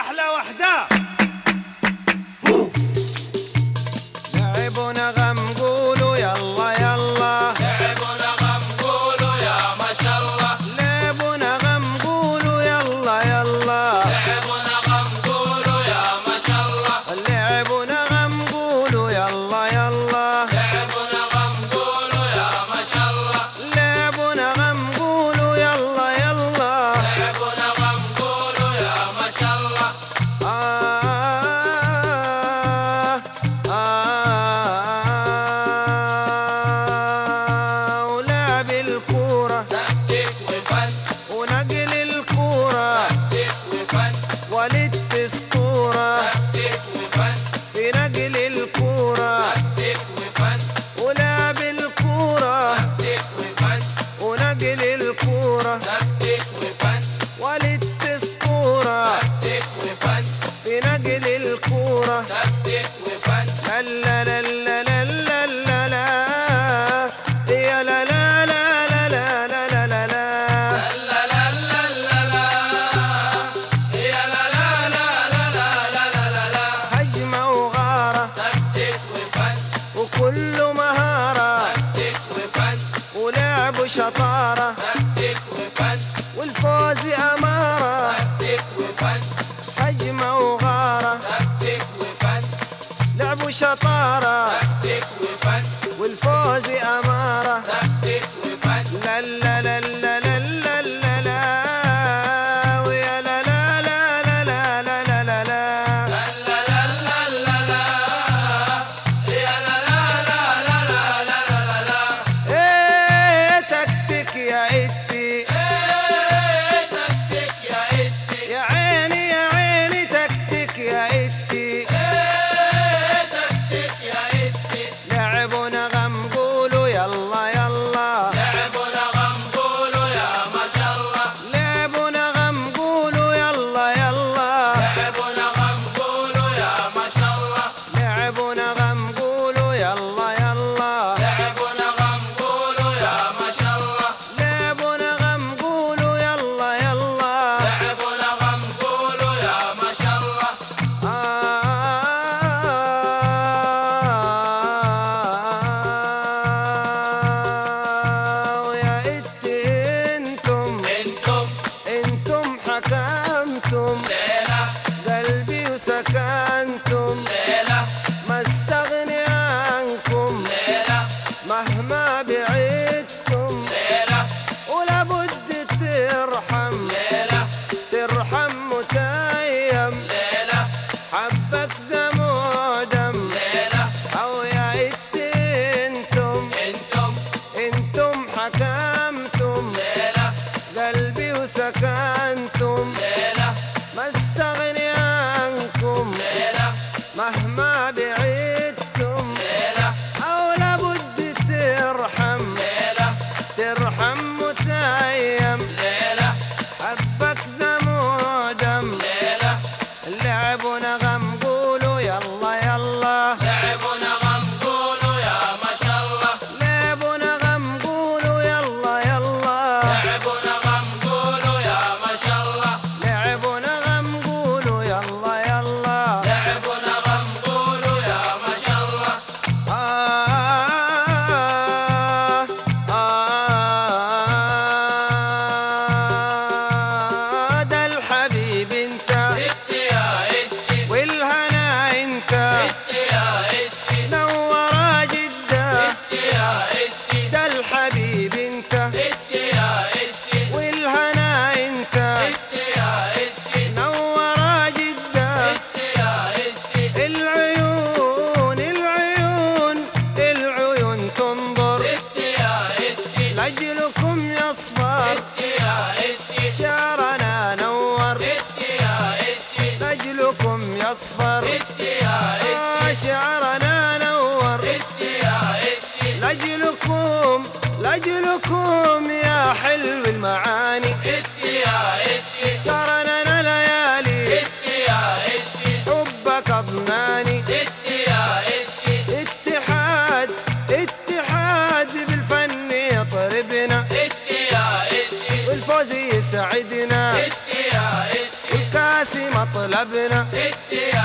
أحلى وحدة. هجمة وغارة. تكتيك وفن لعب وشطارة. تكتيك وفن والفوز أمارة. تكتيك وفن لا لا ارحم من معاني اتي يا اتي صار لنا ليالي. اتي يا اتي حبك أضماني. اتي يا اتي اتحاد اتحاد بالفن يطربنا. اتي يا اتي والفوز يسعدنا. اتي يا اتي والكاس مطلبنا. اتي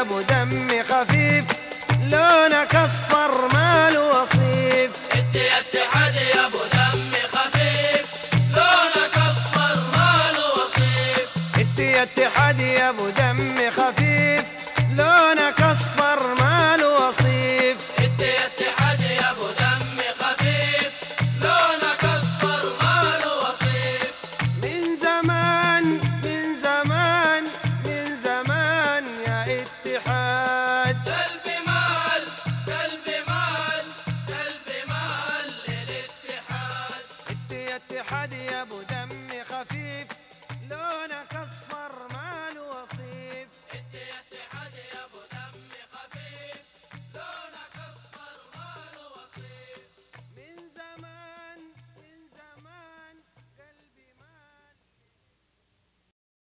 ابو دمي خفيف لونك أصفر ماله وصيف. انت يا اتحاد يا أبو احد يا أبو دم خفيف. لونك أصفر ماله وصيف. ادي اتحاد يا ابو دم